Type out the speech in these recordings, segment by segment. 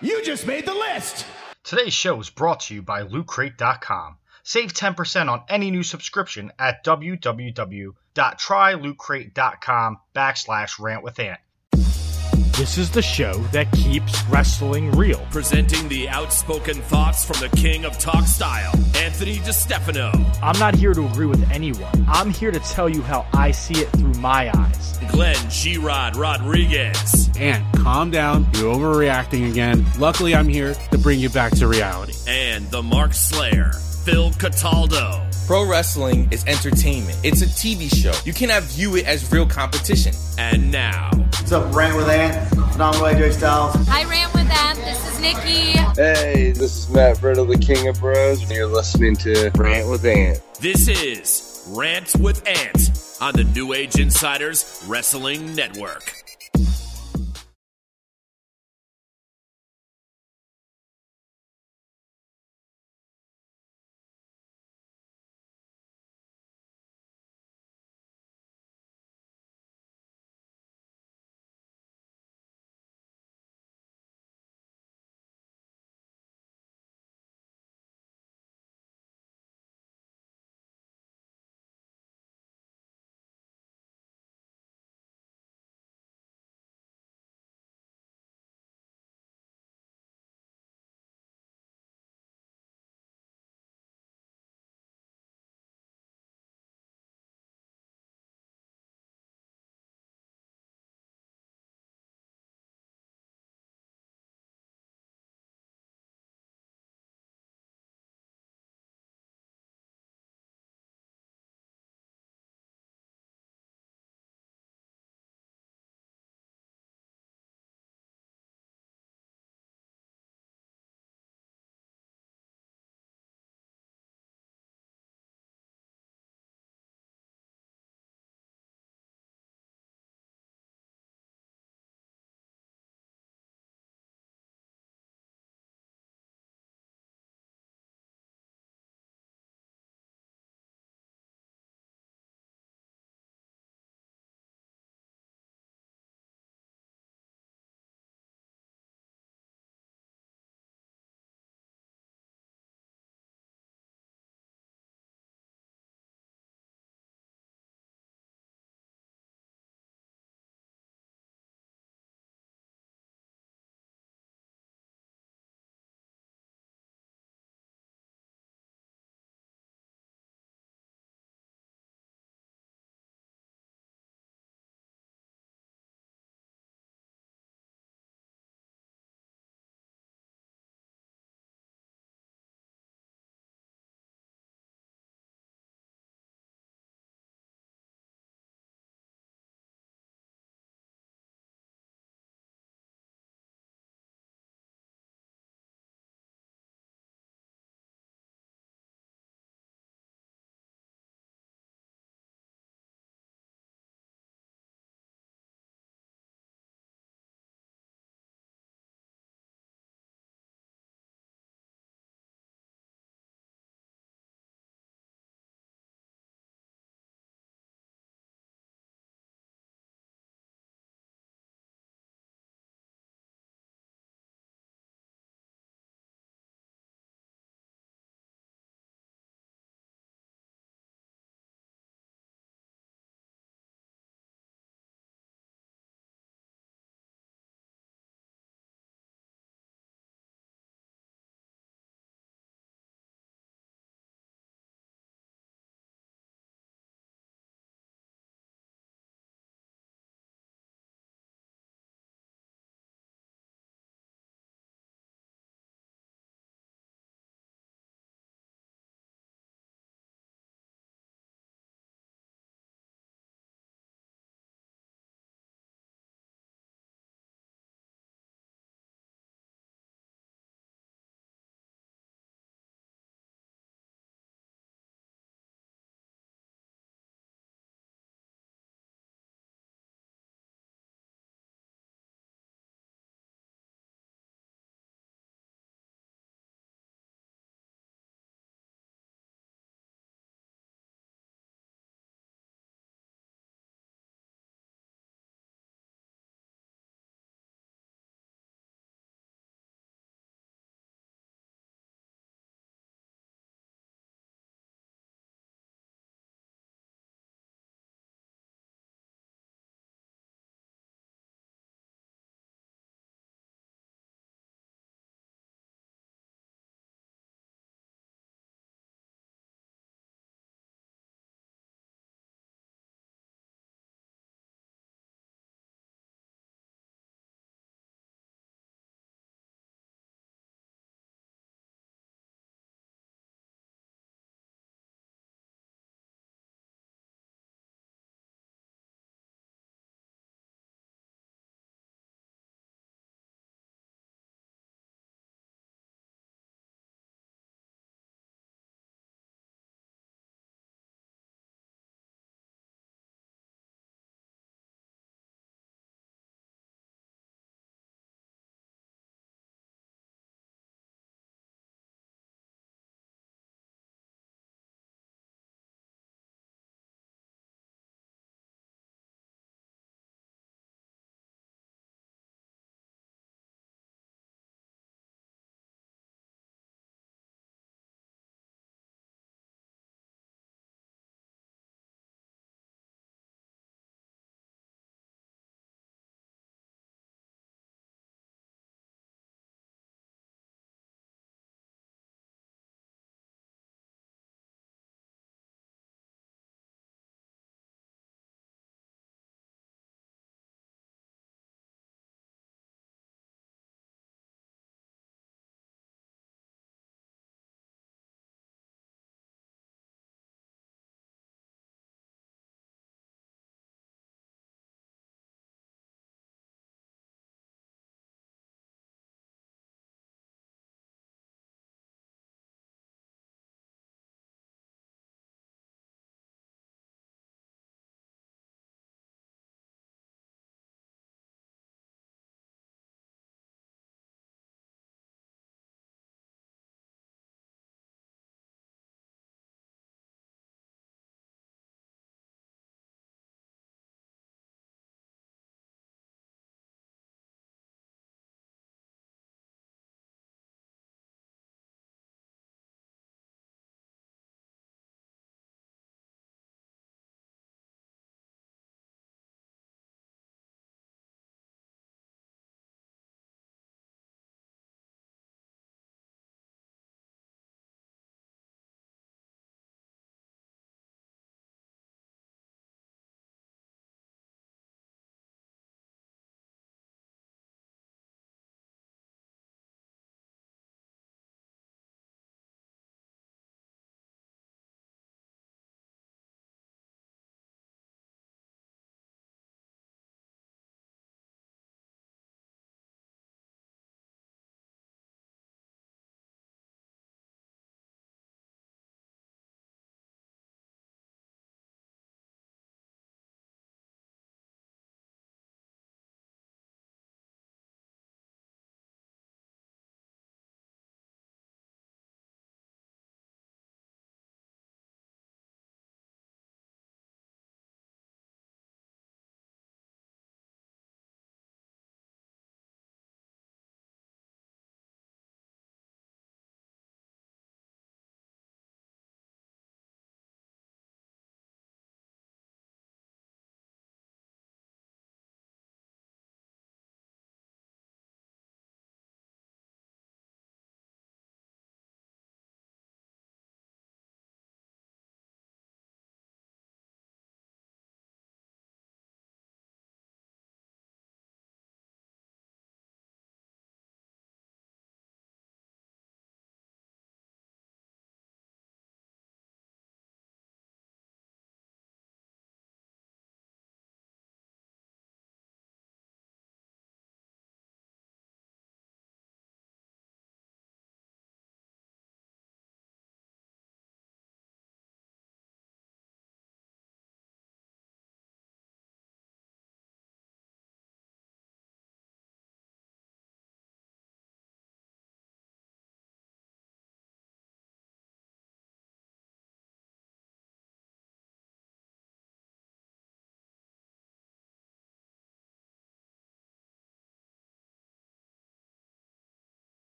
You just made the list! Today's show is brought to you by LootCrate.com. Save 10% on any new subscription at www.trylootcrate.com backslash rant with Ant. This is the show that keeps wrestling real. Presenting the outspoken thoughts from the king of talk style, Anthony DeStefano. I'm not here to agree with anyone. I'm here to tell you how I see it through my eyes. Glenn G-Rod Rodriguez. And calm down, you're overreacting again. Luckily, I'm here to bring you back to reality. And the Mark Slayer, Phil Cataldo. Pro wrestling is entertainment. It's a TV show. You cannot view it as real competition. And now, What's up, Rant with Ant? Phenomenal AJ Styles. Hi, Rant with Ant. This is Nikki. Hey, this is Matt Riddle, the King of Bros, and you're listening to Rant with Ant. this is Rant with Ant on the New Age Insiders Wrestling Network.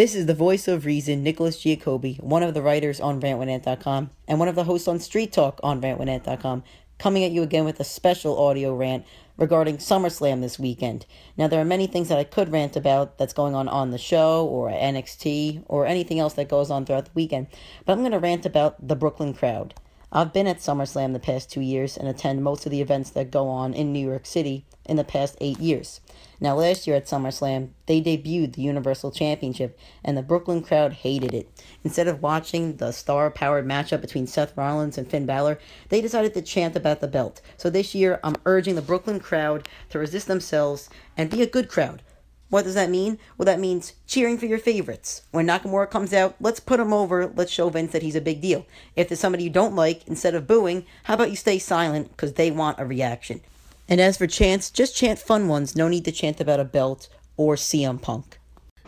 This is the voice of reason, Nicholas Giacobbe, one of the writers on rantwithant.com and one of the hosts on Street Talk on rantwithant.com, coming at you again with a special audio rant regarding SummerSlam this weekend. Now, there are many things that I could rant about that's going on on the show or at NXT or anything else that goes on throughout the weekend, but I'm going to rant about the Brooklyn crowd. I've been at SummerSlam the past two years and attend most of the events that go on in New York City in the past eight years. Now, last year at SummerSlam, they debuted the Universal Championship, and the Brooklyn crowd hated it. Instead of watching the star powered matchup between Seth Rollins and Finn Balor, they decided to chant about the belt. So this year, I'm urging the Brooklyn crowd to resist themselves and be a good crowd. What does that mean? Well, that means cheering for your favorites. When Nakamura comes out, let's put him over. Let's show Vince that he's a big deal. If there's somebody you don't like, instead of booing, how about you stay silent because they want a reaction? And as for chants, just chant fun ones. No need to chant about a belt or CM Punk.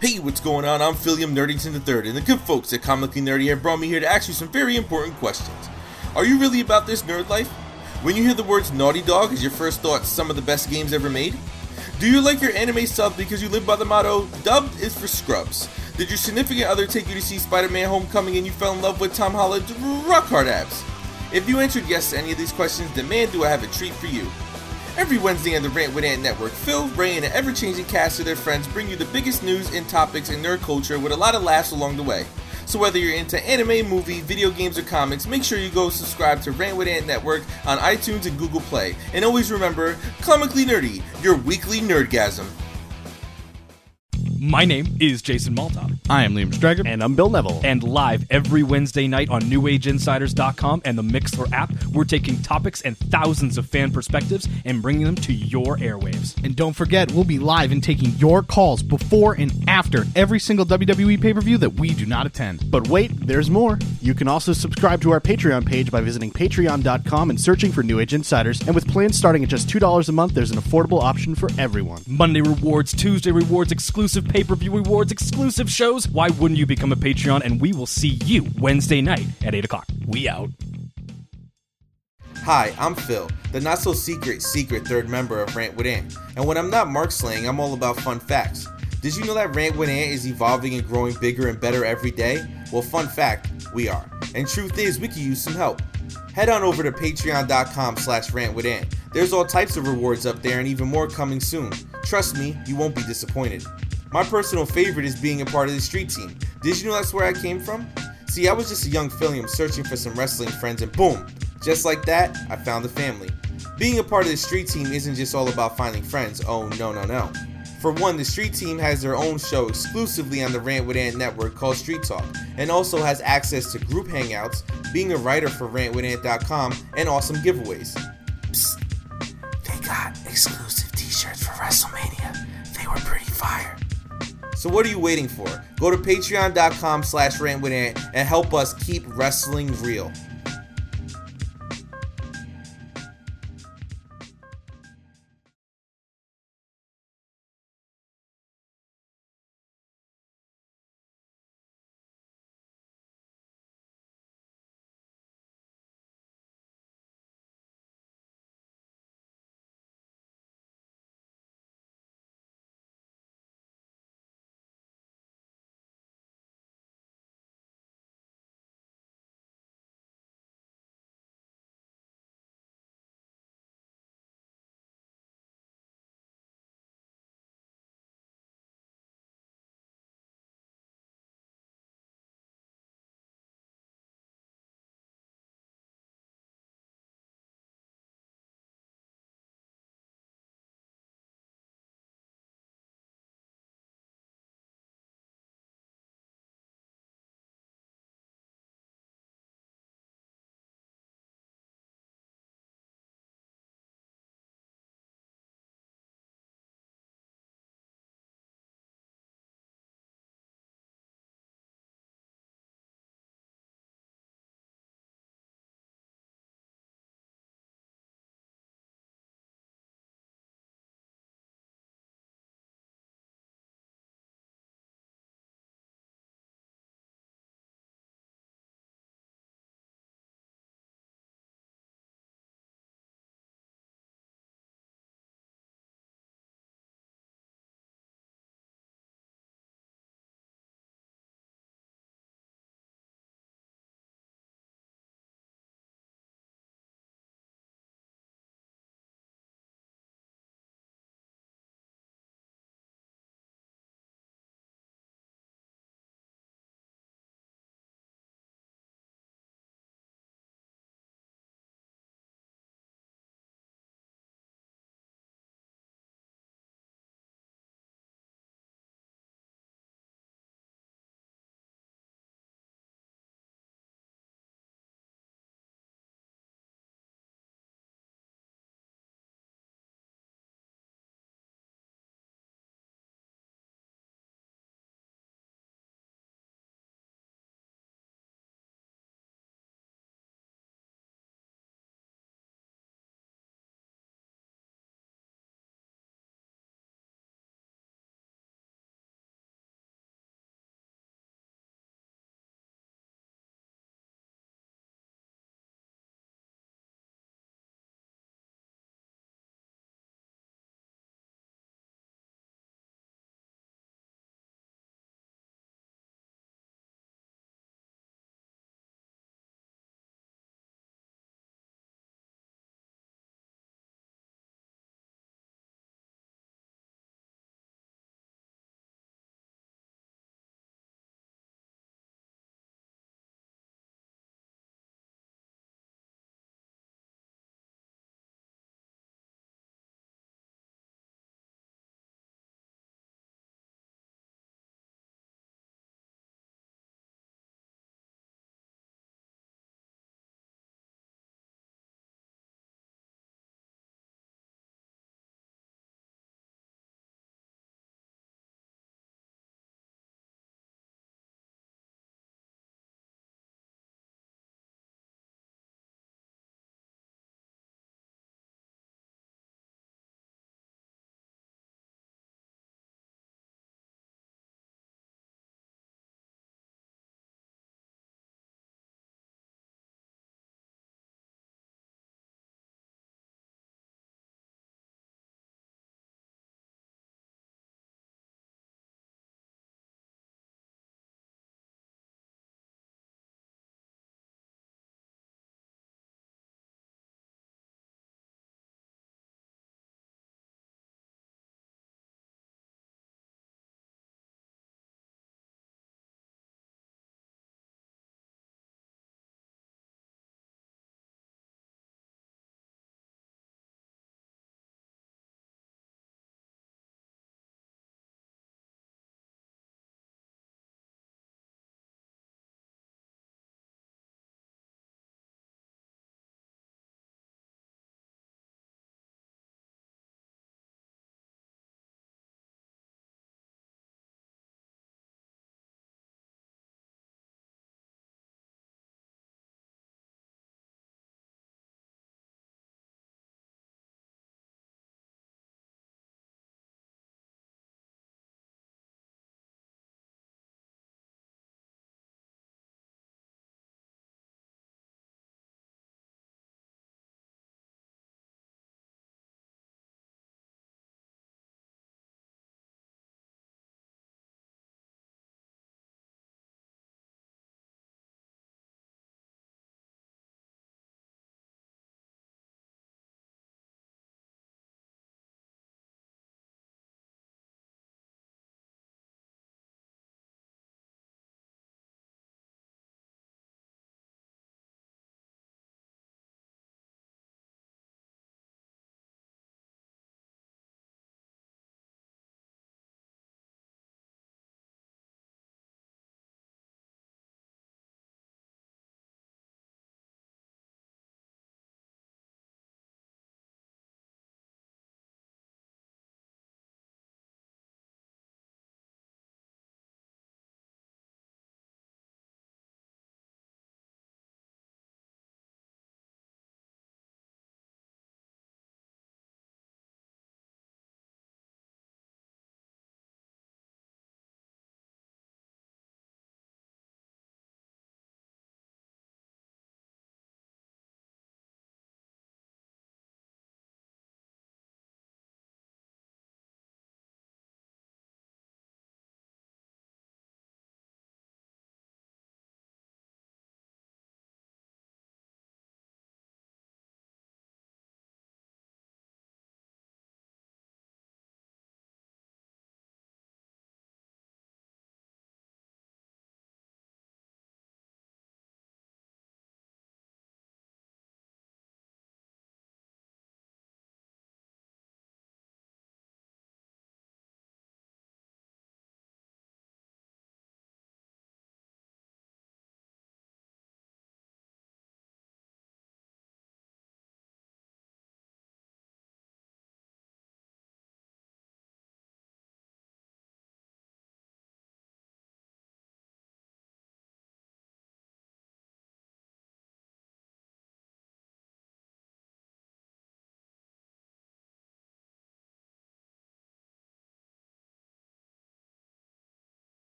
Hey, what's going on? I'm Philium Nerdington III, and the good folks at Comically Nerdy have brought me here to ask you some very important questions. Are you really about this nerd life? When you hear the words Naughty Dog, is your first thought some of the best games ever made? Do you like your anime sub because you live by the motto, dubbed is for scrubs? Did your significant other take you to see Spider Man Homecoming and you fell in love with Tom Holland's rock hard abs? If you answered yes to any of these questions, then man, do I have a treat for you. Every Wednesday on the Rant with Ant Network, Phil, Ray, and an ever changing cast of their friends bring you the biggest news and topics in nerd culture with a lot of laughs along the way. So whether you're into anime, movie, video games, or comics, make sure you go subscribe to Rant with Ant Network on iTunes and Google Play. And always remember, comically nerdy, your weekly nerdgasm. My name is Jason Malta. I am Liam Strager. And I'm Bill Neville. And live every Wednesday night on NewAgeInsiders.com and the Mixlr app, we're taking topics and thousands of fan perspectives and bringing them to your airwaves. And don't forget, we'll be live and taking your calls before and after every single WWE pay per view that we do not attend. But wait, there's more. You can also subscribe to our Patreon page by visiting patreon.com and searching for New Age Insiders. And with plans starting at just $2 a month, there's an affordable option for everyone. Monday rewards, Tuesday rewards, exclusive pay per view rewards, exclusive shows. Why wouldn't you become a Patreon? And we will see you Wednesday night at 8 o'clock. We out. Hi, I'm Phil, the not so secret, secret third member of Rant with Ant. And when I'm not Mark slaying, I'm all about fun facts. Did you know that Rant with Ant is evolving and growing bigger and better every day? Well, fun fact, we are. And truth is, we could use some help. Head on over to patreon.com slash rantwithant. There's all types of rewards up there and even more coming soon. Trust me, you won't be disappointed. My personal favorite is being a part of the street team. Did you know that's where I came from? See, I was just a young Phillium searching for some wrestling friends, and boom, just like that, I found a family. Being a part of the street team isn't just all about finding friends, oh no, no, no. For one, the street team has their own show exclusively on the Rant with Ant network called Street Talk, and also has access to group hangouts, being a writer for rantwithant.com, and awesome giveaways. Psst, they got exclusive t-shirts for WrestleMania. They were pretty fire. So what are you waiting for? Go to patreon.com slash and help us keep wrestling real.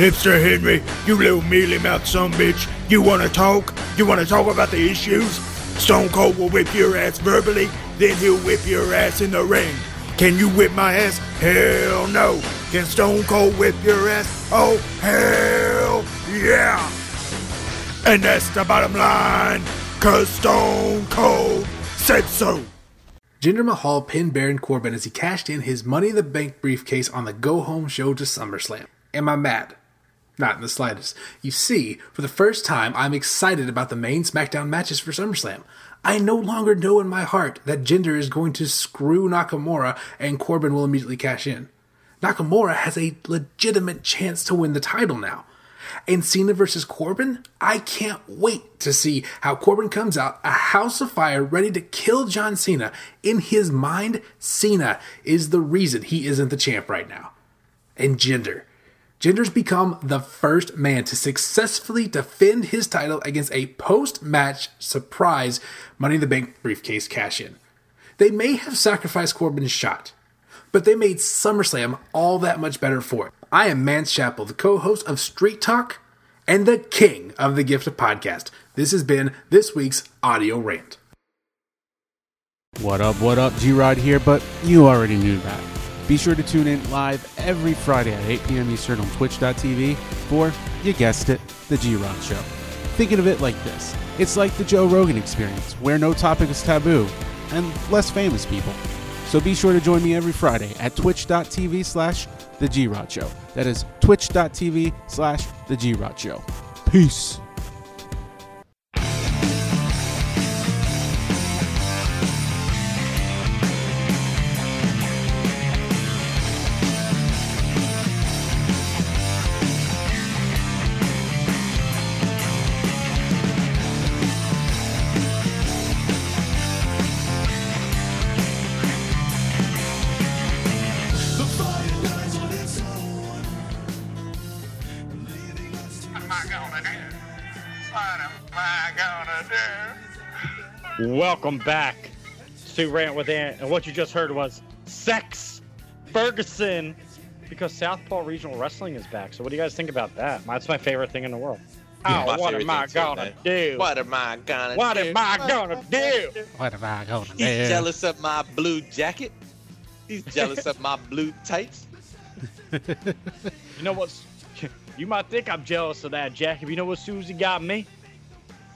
Hipster Henry, you little mealy mouth son bitch. You wanna talk? You wanna talk about the issues? Stone Cold will whip your ass verbally, then he'll whip your ass in the ring. Can you whip my ass? Hell no. Can Stone Cold whip your ass? Oh, hell yeah. And that's the bottom line, cause Stone Cold said so. Jinder Mahal pinned Baron Corbin as he cashed in his Money in the Bank briefcase on the go home show to SummerSlam. Am I mad? Not in the slightest. You see, for the first time, I'm excited about the main SmackDown matches for SummerSlam. I no longer know in my heart that Jinder is going to screw Nakamura and Corbin will immediately cash in. Nakamura has a legitimate chance to win the title now. And Cena versus Corbin, I can't wait to see how Corbin comes out a house of fire ready to kill John Cena. In his mind, Cena is the reason he isn't the champ right now. And Jinder. Jinder's become the first man to successfully defend his title against a post match surprise Money in the Bank briefcase cash in. They may have sacrificed Corbin's shot, but they made SummerSlam all that much better for it. I am Mance Chappell, the co host of Street Talk and the king of the Gift of Podcast. This has been this week's audio rant. What up, what up, G Rod here, but you already knew that. Be sure to tune in live every Friday at 8 p.m. Eastern on twitch.tv for, you guessed it, The G Rod Show. Thinking of it like this it's like the Joe Rogan experience, where no topic is taboo, and less famous people. So be sure to join me every Friday at twitch.tv slash The G Rod Show. That is twitch.tv slash The G Rod Show. Peace. Welcome back to Rant with Ant. And what you just heard was Sex Ferguson because Southpaw Regional Wrestling is back. So what do you guys think about that? That's my favorite thing in the world. Oh, my what am I thing too, gonna man. do? What am I gonna What do? am I gonna do? What am I going to He's jealous of my blue jacket. He's jealous of my blue tights. You know what's? You might think I'm jealous of that, Jack. If you know what Susie got me,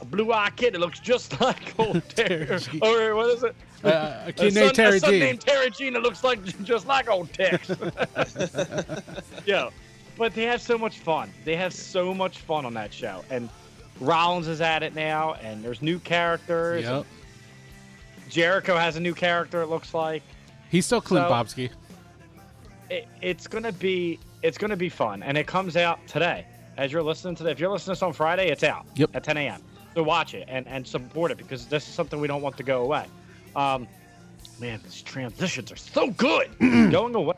a blue-eyed kid that looks just like old Terry. or what is it? Uh, a kid son, named Terry a son G. named Terry Jean that looks like just like old Tex. yeah, but they have so much fun. They have so much fun on that show, and Rollins is at it now, and there's new characters. Yep. Jericho has a new character. It looks like He's still Clint So- Bobsky. it, it's gonna be it's gonna be fun, and it comes out today. As you're listening to this, if you're listening to this on Friday, it's out Yep. at 10 a.m. So watch it and, and support it because this is something we don't want to go away. Um, man, these transitions are so good. going away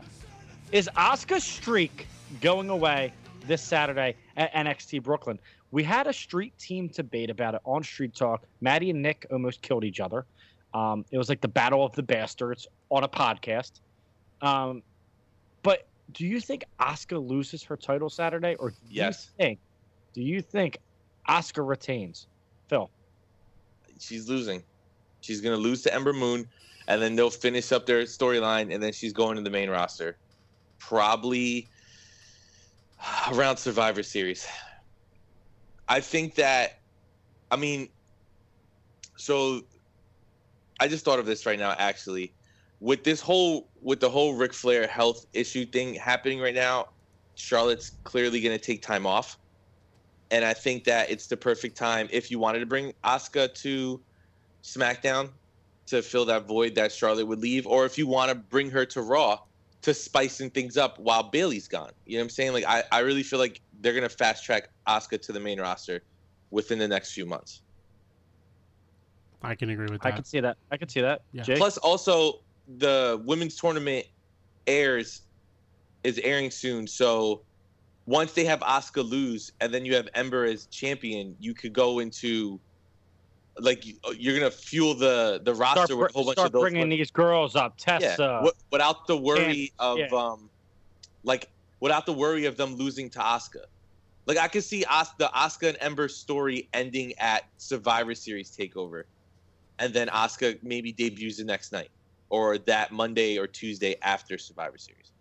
is Asuka streak going away this Saturday at NXT Brooklyn. We had a street team debate about it on Street Talk. Maddie and Nick almost killed each other. Um, it was like the battle of the bastards on a podcast. Um, but do you think Asuka loses her title Saturday, or do Yes. you think? Do you think Asuka retains? Phil, She's losing. She's gonna lose to Ember Moon, and then they'll finish up their storyline, and then she's going to the main roster. Probably around Survivor Series. I think that, I mean, so I just thought of this right now. Actually, with this whole with the whole Ric Flair health issue thing happening right now, Charlotte's clearly to take time off, and I think that it's the perfect time if you wanted to bring Asuka to SmackDown to fill that void that Charlotte would leave, or if you want to bring her to Raw to spicing things up while Bayley's gone. You know what I'm saying? Like I, I really feel like they're gonna fast track Asuka to the main roster within the next few months. I can agree with that. I can see that. I can see that. Yeah. Jake? Plus, also the women's tournament airs is airing soon, so once they have Asuka lose, and then you have Ember as champion, you could go into like you- you're gonna fuel the the roster start, with a whole bunch of those. bringing women. these girls up. Tessa. yeah, without the worry and- of yeah. um, like without the worry of them losing to Asuka. Like I could see Os- the Asuka and Ember story ending at Survivor Series Takeover, and then Asuka maybe debuts the next night, or that Monday or Tuesday after Survivor Series.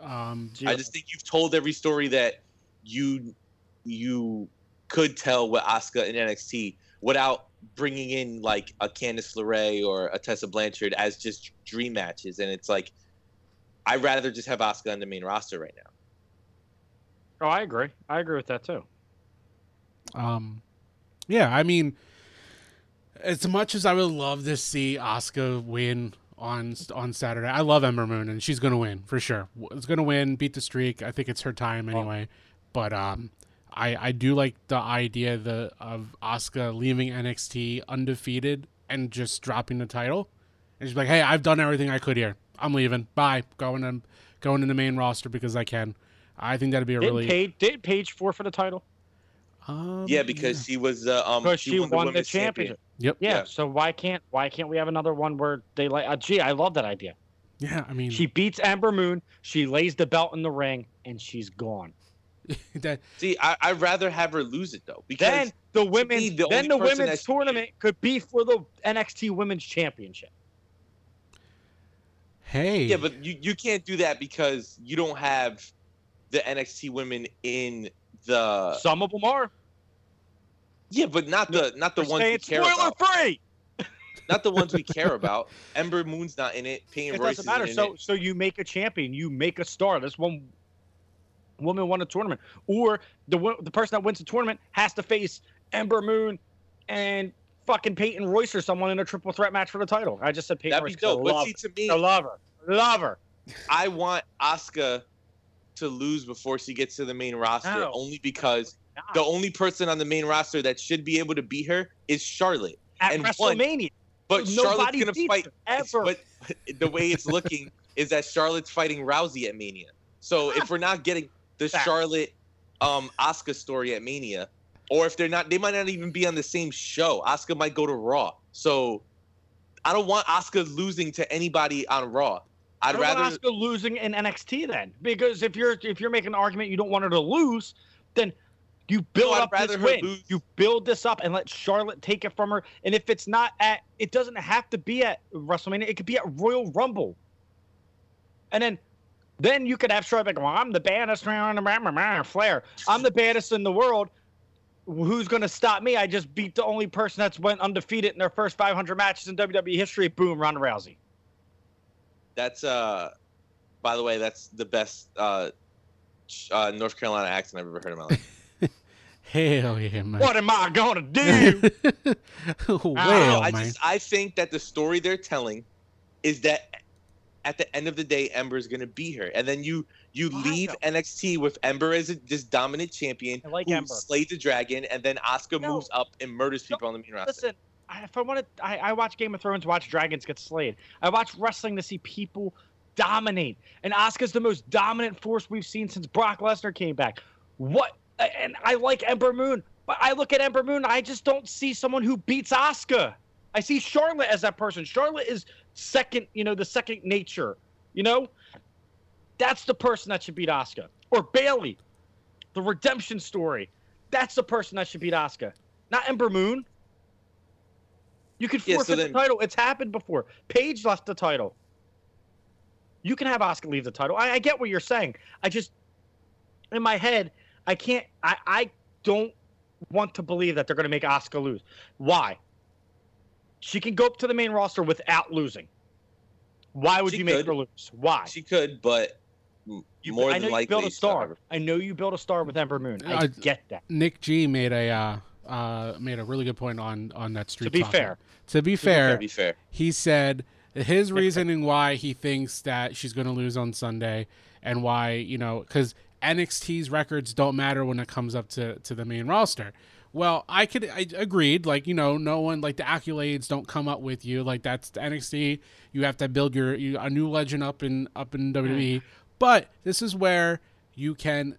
Um, I just think you've told every story that you you could tell with Asuka in NXT without bringing in like a Candice LeRae or a Tessa Blanchard as just dream matches, and it's like I'd rather just have Asuka on the main roster right now. Oh, I agree. I agree with that too. Um, yeah, I mean, as much as I would love to see Asuka win on on Saturday, I love Ember Moon, and she's gonna win for sure. It's gonna win, beat the streak. I think it's her time anyway. But um, I I do like the idea the of Asuka leaving NXT undefeated and just dropping the title, and she's like, hey, I've done everything I could here. I'm leaving. Bye. Going to going in the main roster because I can. I think that'd be a Didn't really Paige, did Paige for for the title? Um, Yeah, because she was uh, um Because she, won, the, women's champion. championship. Yep. Yeah, Yeah. So why can't why can't we have another one where they like? Uh, gee, I love that idea. Yeah, I mean, She beats Amber Moon. She lays the belt in the ring, and she's gone. that See, I, I'd rather have her lose it though, because Then the women, me, the then the women's tournament could be for the NXT Women's Championship. hey, yeah, but you, you can't do that because you don't have the NXT women in the Some of them are. Yeah, but not the not the We're ones we care spoiler about. free. Not the ones we care about. Ember Moon's not in it. Peyton It Royce doesn't matter. in So it. so you make a champion, you make a star. This one woman won a tournament, or the the person that wins the tournament has to face Ember Moon and fucking Peyton Royce or someone in a triple threat match for the title. I just said Peyton That'd Royce. be dope. But love see, her. to me, I love her. Love her. I want Asuka to lose before she gets to the main roster, No. only because the only person on the main roster that should be able to beat her is Charlotte. At and one- WrestleMania. But Charlotte's Nobody gonna fight ever. But the way it's looking is that Charlotte's fighting Rousey at Mania. So if we're not getting the Facts. Charlotte um Asuka story at Mania, or if they're not, they might not even be on the same show. Asuka might go to Raw. So I don't want Asuka losing to anybody on Raw. I I'd don't rather Asuka losing in NXT then, because if you're if you're making an argument you don't want her to lose, then you build up this win. lose. You build this up and let Charlotte take it from her. And if it's not at, it doesn't have to be at WrestleMania. It could be at Royal Rumble. And then, then you could have Charlotte like, well, I'm the baddest Flair. I'm the baddest in the world. Who's going to stop me? I just beat the only person that's went undefeated in their first 500 matches in WWE history. Boom, Ronda Rousey. That's uh by the way, that's the best uh, uh North Carolina accent I've ever heard in my life. Hell yeah, man. What am I gonna do? well, I man. just I think that the story they're telling is that at the end of the day, Ember is gonna be here, and then you you leave NXT with Ember as a, this dominant champion I like who Ember. slayed the dragon, and then Asuka No. moves up and murders people on the main roster. Listen, I, if I want to, I, I watch Game of Thrones, to watch dragons get slayed. I watch wrestling to see people dominate, and Asuka's the most dominant force we've seen since Brock Lesnar came back. What? And I like Ember Moon, but I look at Ember Moon, I just don't see someone who beats Asuka. I see Charlotte as that person. Charlotte is second, you know, the second nature. You know, that's the person that should beat Asuka Or Bayley, the redemption story. That's the person that should beat Asuka, not Ember Moon. You could Yeah, so then- the title. It's happened before. Paige lost the title. You can have Asuka leave the title. I, I get what you're saying. I just, in my head, I can't. I, I don't want to believe that they're going to make Asuka lose. Why? She can go up to the main roster without losing. Why would She you make could. her lose? Why? She could, but You, more I than know likely, you build a star. not. I know you build a star with Ember Moon. I Uh, get that. Nick G made a uh, uh, made a really good point on on that street. To be Talk fair. to be fair, To be fair. he said his reasoning why he thinks that she's going to lose on Sunday and why you know because NXT's records don't matter when it comes up to to the main roster. Well, I could I agreed. Like you know, no one like the accolades don't come up with you. Like that's the NXT. You have to build your you, a new legend up in up in WWE. But this is where you can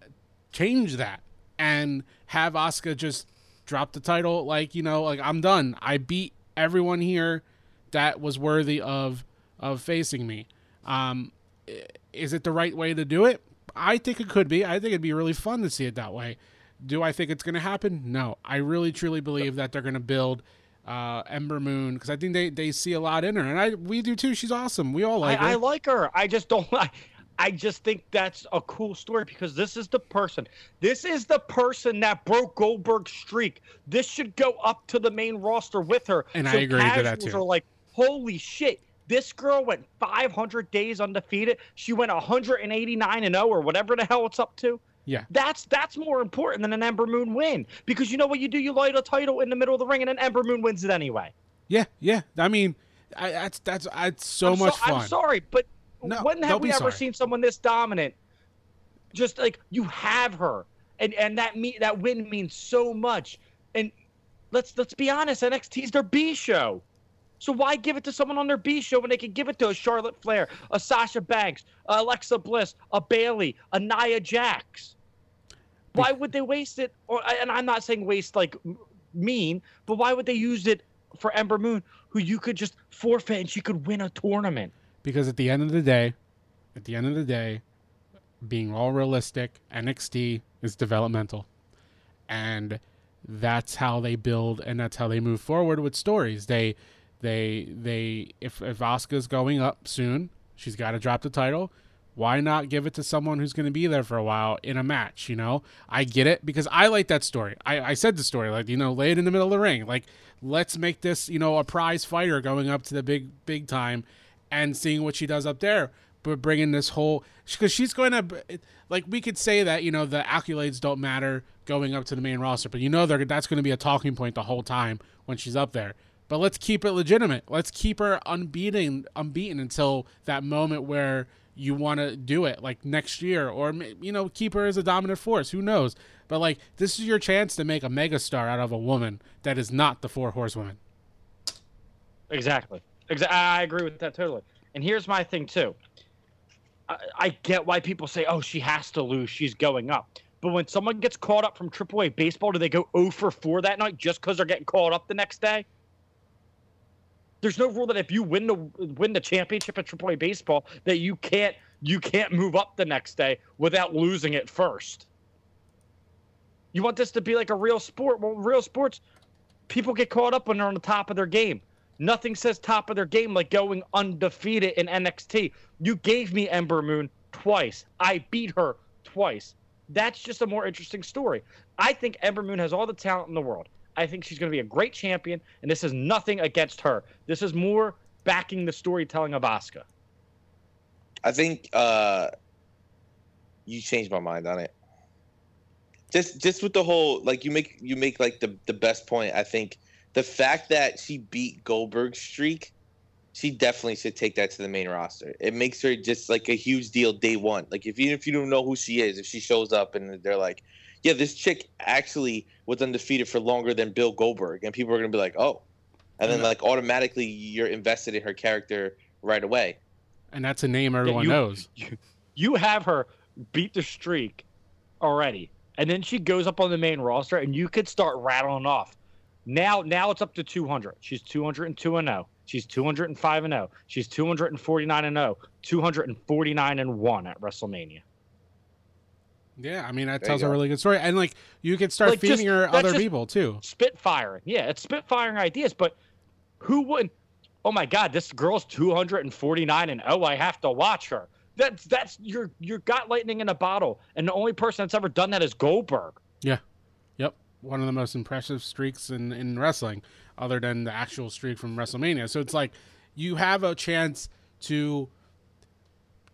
change that and have Asuka just drop the title. Like you know, like I'm done. I beat everyone here that was worthy of of facing me. Um, is it the right way to do it? I think it could be. I think it'd be really fun to see it that way. Do I think it's going to happen? No. I really truly believe that they're going to build uh, Ember Moon because I think they, they see a lot in her, and I we do too. She's awesome. We all like I, her. I like her. I just don't like. I just think that's a cool story because this is the person. This is the person that broke Goldberg's streak. This should go up to the main roster with her. And I agree to that, too. Are like, holy shit! This girl went 500 days undefeated. She went 189 and 0 or whatever the hell it's up to. yeah. That's that's more important than an Ember Moon win because you know what you do? You light a title in the middle of the ring and then Ember Moon wins it anyway. Yeah, yeah. I mean, I, that's that's it's so I'm much so- fun. I'm sorry, but No, when have we ever sorry. seen someone this dominant? Just like you have her, and and that me that win means so much. And let's let's be honest, NXT's their B show. So why give it to someone on their B show when they can give it to a Charlotte Flair, a Sasha Banks, a Alexa Bliss, a Bayley, a Nia Jax? Why would they waste it? Or and I'm not saying waste like mean, but why would they use it for Ember Moon, who you could just forfeit and she could win a tournament? because at the end of the day, at the end of the day, being all realistic, NXT is developmental, and that's how they build and that's how they move forward with stories. They, they, they. If if Asuka's going up soon, she's got to drop the title. Why not give it to someone who's going to be there for a while in a match? You know, I get it because I like that story. I, I said the story like you know, lay it in the middle of the ring. Like let's make this you know a prize fighter going up to the big big time and seeing what she does up there. But bringing this whole because she's going to like we could say that you know the accolades don't matter going up to the main roster, but you know they're, that's going to be a talking point the whole time when she's up there. But let's keep it legitimate. Let's keep her unbeaten, unbeaten until that moment where you want to do it, like next year, or you know, keep her as a dominant force. Who knows? But like, this is your chance to make a megastar out of a woman that is not the four horsewomen. Exactly. Exa- I agree with that totally. And here's my thing too. I, I get why people say, "Oh, she has to lose. She's going up." But when someone gets caught up from AAA baseball, do they go 0 for 4 that night just because they're getting called up the next day? There's no rule that if you win the win the championship at AAA baseball that you can't you can't move up the next day without losing it first. You want this to be like a real sport? Well, real sports, people get caught up when they're on the top of their game. Nothing says top of their game like going undefeated in NXT. You gave me Ember Moon twice. I beat her twice. That's just a more interesting story. I think Ember Moon has all the talent in the world. I think she's going to be a great champion, and this is nothing against her. This is more backing the storytelling of Asuka. I think uh, you changed my mind on it. Just just with the whole like you make you make like the the best point. I think the fact that she beat Goldberg's streak, she definitely should take that to the main roster. It makes her just like a huge deal day one. Like if even if you don't know who she is, if she shows up and they're like, yeah, this chick actually was undefeated for longer than Bill Goldberg, and people are gonna be like, oh, and then uh, like automatically you're invested in her character right away. And that's a name everyone you- knows. You have her beat the streak already, and then she goes up on the main roster, and you could start rattling off. Now, now it's up to 200. She's 202 and 0. She's 205 and 0. She's 249 and 0. 249 and 1 at WrestleMania. Yeah, I mean that There tells a really good story, and like you could start Like, feeding just- her other people too. Spitfiring. Yeah, it's spitfiring ideas, but who wouldn't? Oh my God, this girl's 249 and oh, I have to watch her. That's that's you're you're got lightning in a bottle, and the only person that's ever done that is Goldberg. Yeah, yep, one of the most impressive streaks in in wrestling, other than the actual streak from WrestleMania. So it's like you have a chance to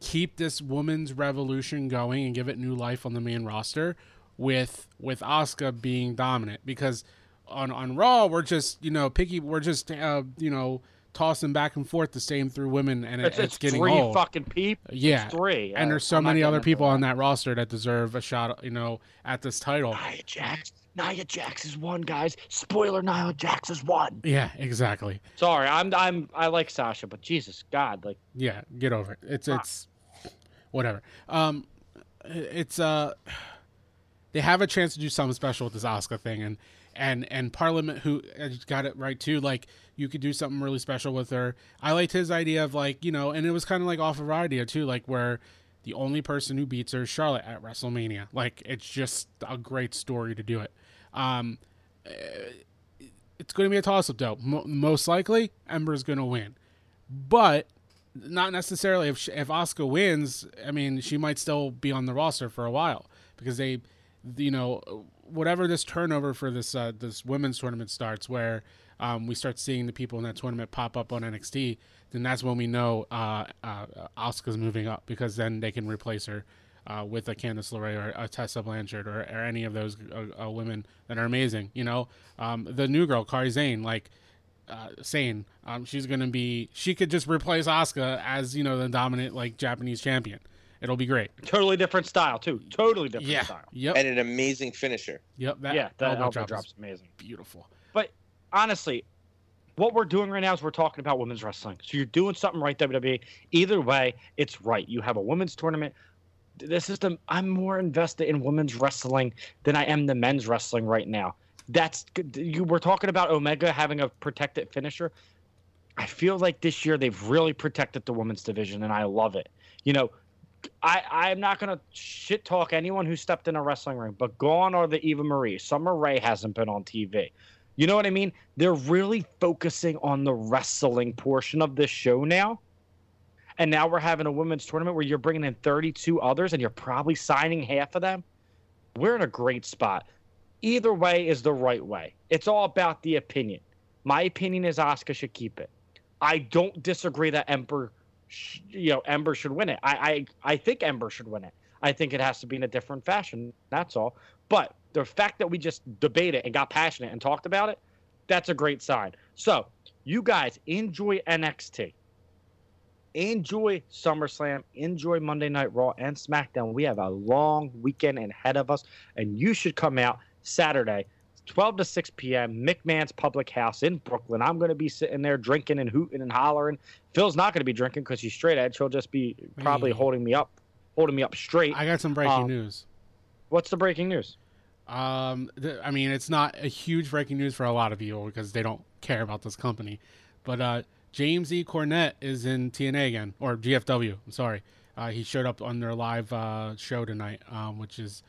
keep this women's revolution going and give it new life on the main roster with with Asuka being dominant because on on Raw we're just you know picky we're just uh, you know tossing back and forth the same through women and it, It's, it's, it's getting three old. fucking people. Yeah, It's three. and there's so I'm many other people on that roster that deserve a shot, you know, at this title. Nia Jax. Nia Jax is one, guys. Spoiler: Nia Jax is one. Yeah, exactly. Sorry, I'm I'm I like Sasha, but Jesus God, like Yeah, get over it. It's it's whatever. Um, it's uh, they have a chance to do something special with this Asuka thing, and and and Parliament who uh, got it right too. Like you could do something really special with her. I liked his idea of like you know, and it was kind of like off of our idea too, like where The only person who beats her is Charlotte at WrestleMania. Like it's just a great story to do it. Um, uh, it's going to be a toss up though. Mo most likely, Ember's going to win, but not necessarily. If she, if Asuka wins, I mean, she might still be on the roster for a while because they, you know, whatever this turnover for this uh, this women's tournament starts, where um, we start seeing the people in that tournament pop up on NXT, then that's when we know uh, uh, Asuka's moving up because then they can replace her uh, with a Candice LeRae or a Tessa Blanchard or, or any of those uh, uh, women that are amazing. You know, um, the new girl, Kairi Zane, like uh, Sane, um, she's gonna be. She could just replace Asuka as you know the dominant like Japanese champion. It'll be great. Totally different style too. Totally different Yeah. style. Yep. And an amazing finisher. Yep. That yeah, that elbow elbow, drop drop's amazing. Beautiful. But honestly, what we're doing right now is we're talking about women's wrestling. So you're doing something right, WWE. Either way, it's right. You have a women's tournament. This is the I'm more invested in women's wrestling than I am the men's wrestling right now. That's you. We're talking about Omega having a protected finisher. I feel like this year they've really protected the women's division, and I love it. You know, I I'm not gonna shit talk anyone who stepped in a wrestling ring, but gone are the Eva Marie. Summer Rae hasn't been on TV. You know what I mean? They're really focusing on the wrestling portion of this show now. And now we're having a women's tournament where you're bringing in 32 others and you're probably signing half of them. We're in a great spot. Either way is the right way. It's all about the opinion. My opinion is Asuka should keep it. I don't disagree that Ember, sh- you know, Ember should win it. I, I, I think Ember should win it. I think it has to be in a different fashion. That's all. But the fact that we just debated it and got passionate and talked about it, that's a great sign. So you guys enjoy NXT. Enjoy SummerSlam. Enjoy Monday Night Raw and SmackDown. We have a long weekend ahead of us, and you should come out Saturday, 12 to 6 p.m. McMahon's Public House in Brooklyn. I'm going to be sitting there drinking and hooting and hollering. Phil's not going to be drinking because he's straight edge. He'll just be probably holding me up, holding me up straight. I got some breaking Um, news. What's the breaking news? Um, th- I mean, it's not a huge breaking news for a lot of people because they don't care about this company. But uh, James E. Cornette is in TNA again, or GFW. I'm sorry. Uh, he showed up on their live uh, show tonight, um, which is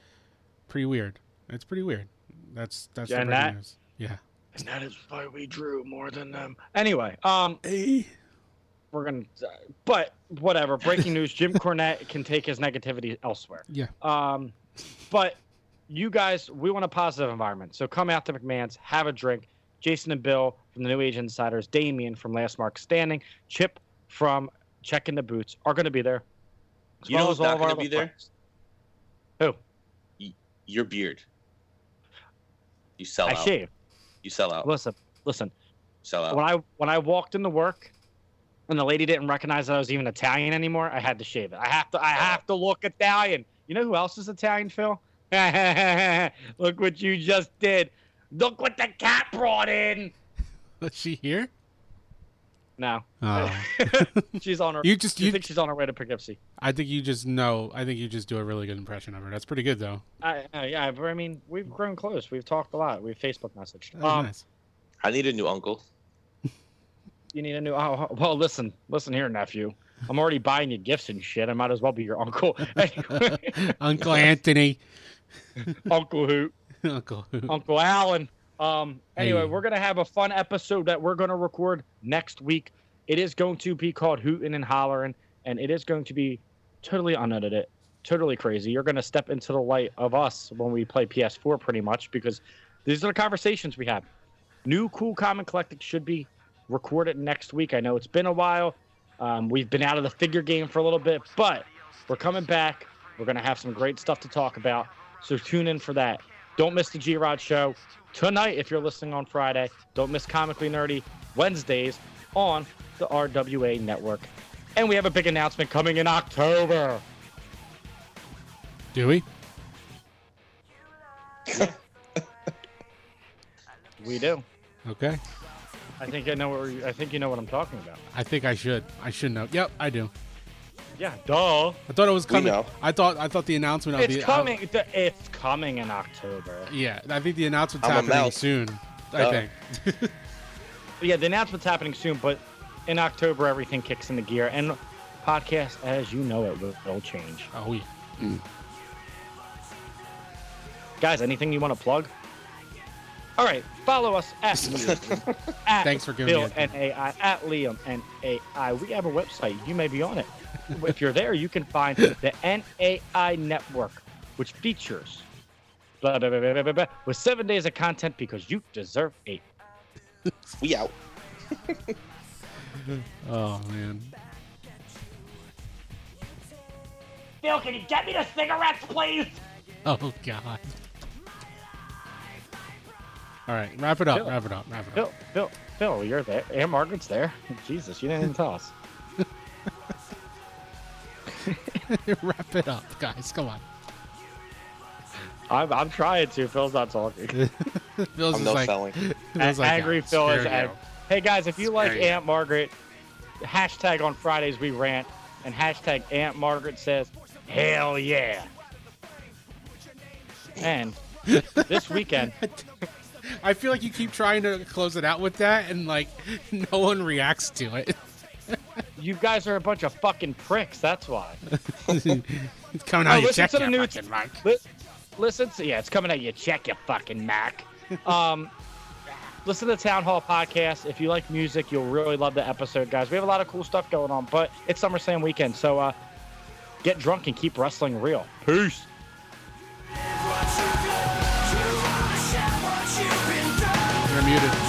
pretty weird. It's pretty weird. That's that's the And breaking that- news. Yeah. And that is why we drew more than them. Anyway, um, we're gonna, but whatever. Breaking news: Jim Cornette can take his negativity elsewhere. Yeah. Um, but you guys, we want a positive environment. So come out to McMahon's, have a drink. Jason and Bill from the New Age Insiders, Damien from Last Mark Standing, Chip from Checking the Boots are going to be there. As You well know who's not going to be there? friends. Who? Your beard. You sell I out. I shave. You sell out. Listen, listen. Sell out. When I when I walked into work, and the lady didn't recognize that I was even Italian anymore, I had to shave it. I have to I uh-huh. have to look Italian. You know who else is Italian, Phil? look what you just did. Look what the cat brought in. Was she here? No. Oh. she's on her. You just- you, you- think she's on her way to Poughkeepsie? I think you just know. I think you just do a really good impression of her. That's pretty good, though. I, I, yeah, but I mean, we've grown close. We've talked a lot. We've Facebook messaged. That Um, nice. I need a new uncle. You need a new. Oh, well, listen, listen here, nephew. I'm already buying you gifts and shit. I might as well be your uncle. Uncle Anthony. Uncle who? Uncle Hoot. Uncle Alan. Um. Anyway, Hey. we're gonna have a fun episode that we're gonna record next week. It is going to be called Hootin' and Hollerin', and it is going to be totally unedited, totally crazy. You're gonna step into the light of us when we play PS4, pretty much, because these are the conversations we have. New Cool Common Collective should be recorded next week. I know it's been a while. Um, we've been out of the figure game for a little bit, but we're coming back. We're going to have some great stuff to talk about. So tune in for that. Don't miss the G Rod show tonight if you're listening on Friday. Don't miss Comically Nerdy Wednesdays on the RWA network. And we have a big announcement coming in October. Do we? We do. Okay. I think I know what I think you know what I'm talking about. I think I should. I should know. Yep, I do. Yeah, duh. I thought it was coming. I thought. I thought the announcement. It's of the, coming. It's coming in October. yeah, I think the announcement's I'm happening mouse. soon. I Oh. think. yeah, the announcement's happening soon, but in October everything kicks into gear, and podcast as you know it will, will change. Oh, yeah. Mm. Guys, anything you want to plug? All right, follow us at, Liam, at Thanks for giving Bill me a- N A I at Liam N A I. We have a website. You may be on it. If you're there, you can find the NAI network, which features blah, blah, blah, blah, blah, blah, with seven days of content because you deserve eight. We out. Oh, man. Phil, can you get me the cigarettes, please? Oh, God. All right, wrap it up. Bill. Wrap it up. Wrap it up. Bill, Bill, Bill, you're there. Aunt Margaret's there. Jesus, you didn't even tell us. wrap it up, guys. Come on. I'm, I'm trying to. Phil's not talking. Phil's I'm just no like, selling. Phil's like, angry "Ah, Phil is screw you." angry. Hey guys, if you like you. Aunt Margaret, hashtag on Fridays we rant and hashtag Aunt Margaret says hell yeah. And this weekend, I feel like you keep trying to close it out with that, and like no one reacts to it. You guys are a bunch of fucking pricks. That's why. it's coming Oh, out. you listen check to the your new fucking mic. Li- listen to yeah, it's coming out. you. Check your fucking Mac. Um, listen to the Town Hall podcast. If you like music, you'll really love the episode, guys. We have a lot of cool stuff going on, but it's SummerSlam weekend, so uh, get drunk and keep wrestling real. Peace. You're muted.